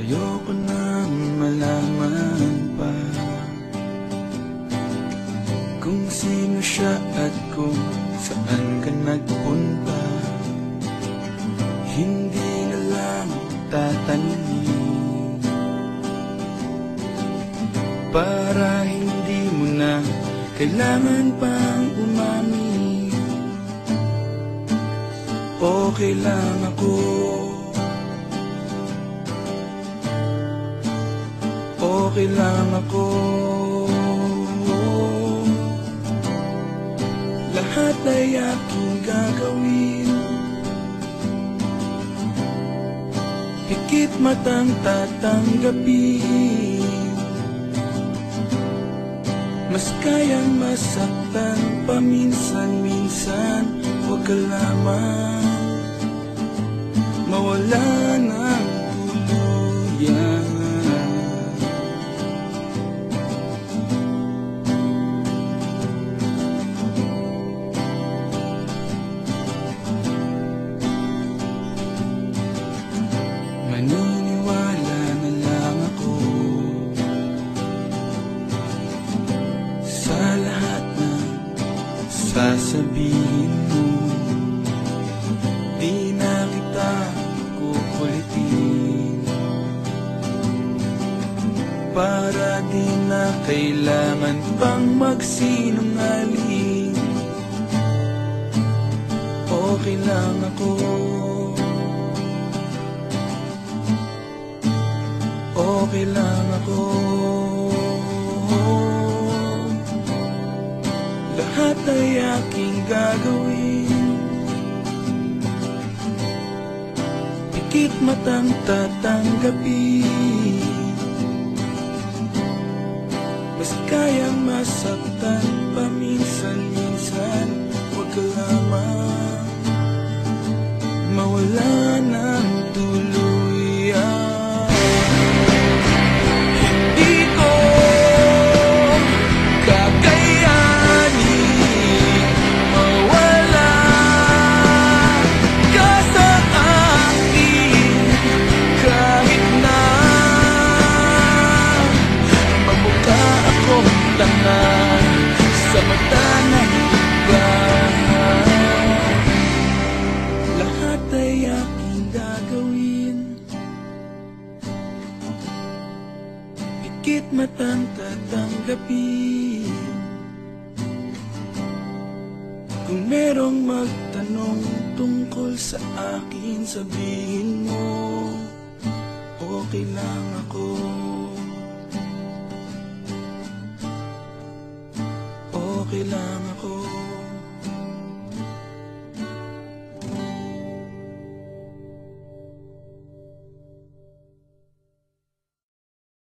Ayoko nang malaman pa Kung sino siya at kung saan ka nagpunta. Hindi na lang tatanungin. Para hindi mo na kailangan pang umamin. Okay lang ako Okay lang ako. Lahat ay aking gagawin. Higit matang tatanggapin. Mas kayang masaktan paminsan-minsan Huwag ka lamang mawala ng sasabihin mo Di na kita kukulitin. Para di na kailangan pang magsinungaling. Okay lang ako. Okay lang ako aking gagawin. Pikit matang tatanggapin. Mas kayang masaktan paminsan-minsan Huwag ka lamang mawala tanga sa mata ng iba. Lahat ay aking gagawin. Pikit matang tatanggapin. Kung merong magtanong tungkol sa akin Sabihin mo Okay lang lang ako